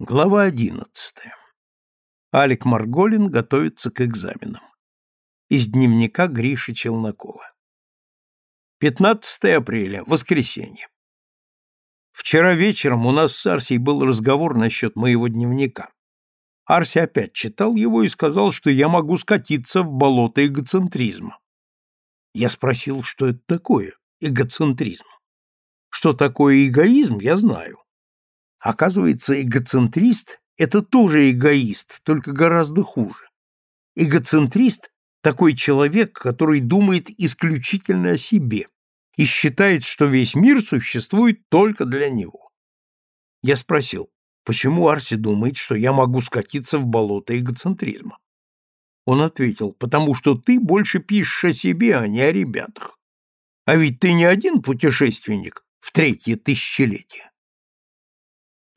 Глава одиннадцатая. Алик Марголин готовится к экзаменам. Из дневника Гриши Челнокова. 15 апреля, воскресенье. Вчера вечером у нас с Арсией был разговор насчет моего дневника. Арси опять читал его и сказал, что я могу скатиться в болото эгоцентризма. Я спросил, что это такое эгоцентризм. Что такое эгоизм, я знаю. Оказывается, эгоцентрист – это тоже эгоист, только гораздо хуже. Эгоцентрист – такой человек, который думает исключительно о себе и считает, что весь мир существует только для него. Я спросил, почему Арси думает, что я могу скатиться в болото эгоцентризма? Он ответил, потому что ты больше пишешь о себе, а не о ребятах. А ведь ты не один путешественник в третье тысячелетие.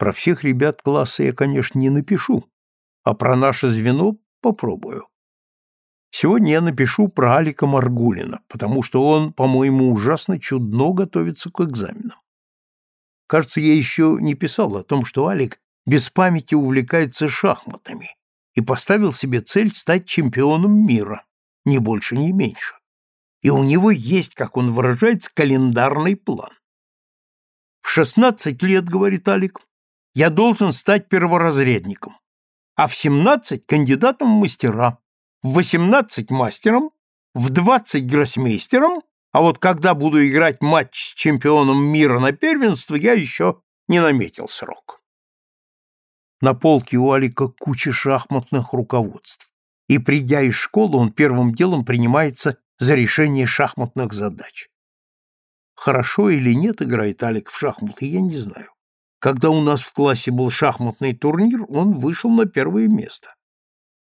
Про всех ребят класса я, конечно, не напишу, а про наше звено попробую. Сегодня я напишу про Алика Маргулина, потому что он, по-моему, ужасно чудно готовится к экзаменам. Кажется, я еще не писал о том, что Алик без памяти увлекается шахматами и поставил себе цель стать чемпионом мира, ни больше, ни меньше. И у него есть, как он выражается, календарный план. В 16 лет, говорит Алик, я должен стать перворазрядником, а в 17 кандидатом в мастера, в 18 мастером, в 20 гроссмейстером, а вот когда буду играть матч с чемпионом мира на первенство, я еще не наметил срок. На полке у Алика куча шахматных руководств, и, придя из школы, он первым делом принимается за решение шахматных задач. Хорошо или нет играет Алик в шахматы, я не знаю. Когда у нас в классе был шахматный турнир, он вышел на первое место.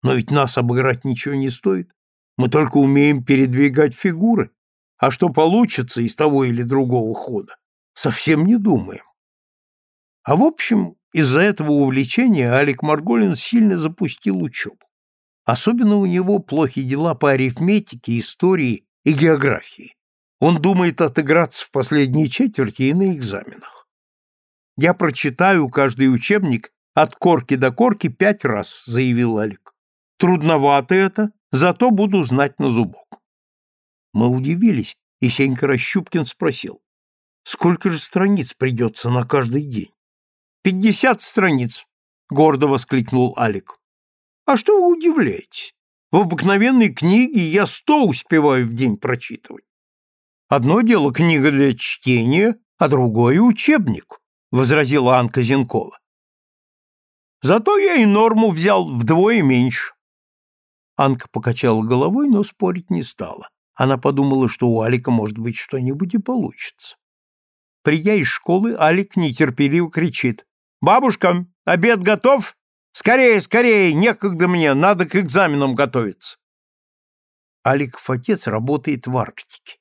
Но ведь нас обыграть ничего не стоит. Мы только умеем передвигать фигуры. А что получится из того или другого хода, совсем не думаем. А в общем, из-за этого увлечения Алик Марголин сильно запустил учебу. Особенно у него плохи дела по арифметике, истории и географии. Он думает отыграться в последней четверти и на экзаменах. Я прочитаю каждый учебник от корки до корки пять раз, заявил Алик. Трудновато это, зато буду знать на зубок. Мы удивились, и Сенька Расщупкин спросил, сколько же страниц придется на каждый день? Пятьдесят страниц, гордо воскликнул Алик. А что вы удивляетесь? В обыкновенной книге я сто успеваю в день прочитывать. Одно дело книга для чтения, а другое учебник возразила Анка Зенкова. Зато я и норму взял вдвое меньше. Анка покачала головой, но спорить не стала. Она подумала, что у Алика может быть что-нибудь и получится. Придя из школы, Алик нетерпеливо кричит. «Бабушка, обед готов? Скорее, скорее, некогда мне, надо к экзаменам готовиться». Аликов отец работает в Арктике.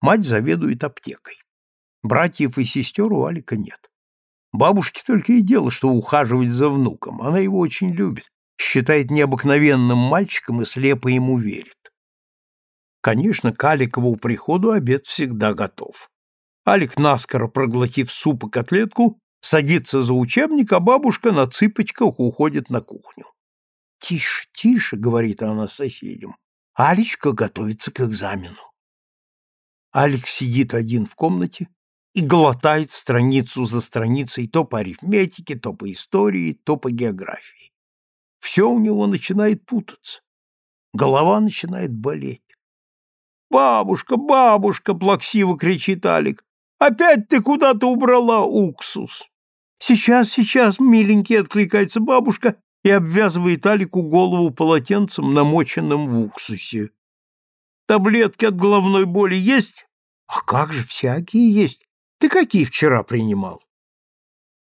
Мать заведует аптекой. Братьев и сестер у Алика нет. Бабушке только и дело, что ухаживать за внуком. Она его очень любит, считает необыкновенным мальчиком и слепо ему верит. Конечно, к Аликову приходу обед всегда готов. Алик, наскоро проглотив суп и котлетку, садится за учебник, а бабушка на цыпочках уходит на кухню. «Тише, тише», — говорит она соседям, — «Алечка готовится к экзамену». Алик сидит один в комнате, и глотает страницу за страницей то по арифметике, то по истории, то по географии. Все у него начинает путаться. Голова начинает болеть. «Бабушка, бабушка!» — плаксиво кричит Алик. «Опять ты куда-то убрала уксус!» «Сейчас, сейчас, миленький!» — откликается бабушка и обвязывает Алику голову полотенцем, намоченным в уксусе. «Таблетки от головной боли есть?» «А как же, всякие есть. Ты какие вчера принимал?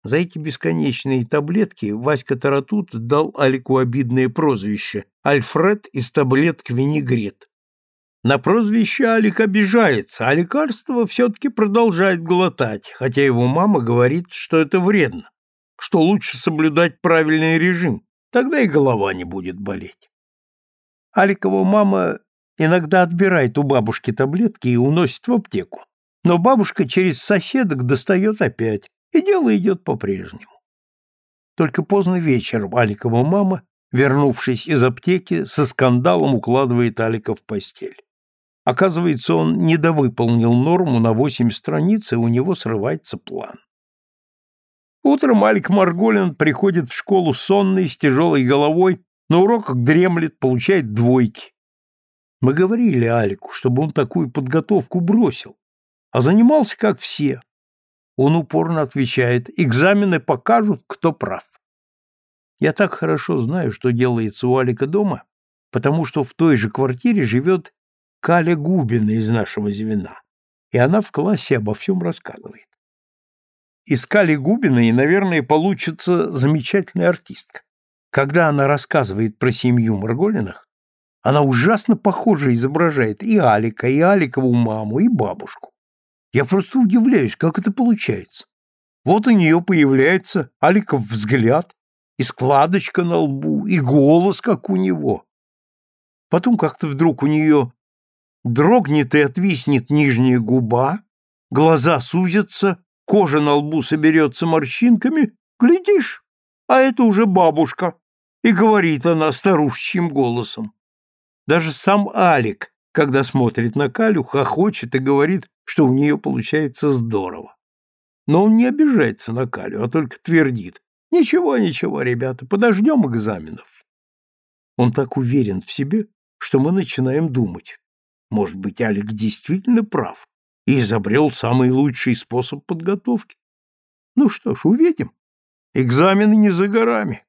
За эти бесконечные таблетки Васька Таратут дал Алику обидное прозвище «Альфред из таблеток винегрет». На прозвище Алик обижается, а лекарство все-таки продолжает глотать, хотя его мама говорит, что это вредно, что лучше соблюдать правильный режим, тогда и голова не будет болеть. Аликова мама иногда отбирает у бабушки таблетки и уносит в аптеку, но бабушка через соседок достает опять, и дело идет по-прежнему. Только поздно вечером Аликова мама, вернувшись из аптеки, со скандалом укладывает Алика в постель. Оказывается, он недовыполнил норму на восемь страниц, и у него срывается план. Утром Алик Марголин приходит в школу сонный, с тяжелой головой, на уроках дремлет, получает двойки. Мы говорили Алику, чтобы он такую подготовку бросил, а занимался как все. Он упорно отвечает, экзамены покажут, кто прав. Я так хорошо знаю, что делается у Алика дома, потому что в той же квартире живет Каля Губина из нашего звена, и она в классе обо всем рассказывает. Из Кали Губиной, наверное, получится замечательная артистка. Когда она рассказывает про семью Марголиных, она ужасно похоже изображает и Алика, и Аликову маму, и бабушку. Я просто удивляюсь, как это получается. Вот у нее появляется Аликов взгляд, и складочка на лбу, и голос, как у него. Потом как-то вдруг у нее дрогнет и отвиснет нижняя губа, глаза сузятся, кожа на лбу соберется морщинками, глядишь, а это уже бабушка, и говорит она старушечьим голосом. Даже сам Алик, когда смотрит на Калю, хохочет и говорит, что у нее получается здорово. Но он не обижается на Калю, а только твердит. Ничего, ничего, ребята, подождем экзаменов. Он так уверен в себе, что мы начинаем думать. Может быть, Алик действительно прав и изобрел самый лучший способ подготовки. Ну что ж, увидим. Экзамены не за горами.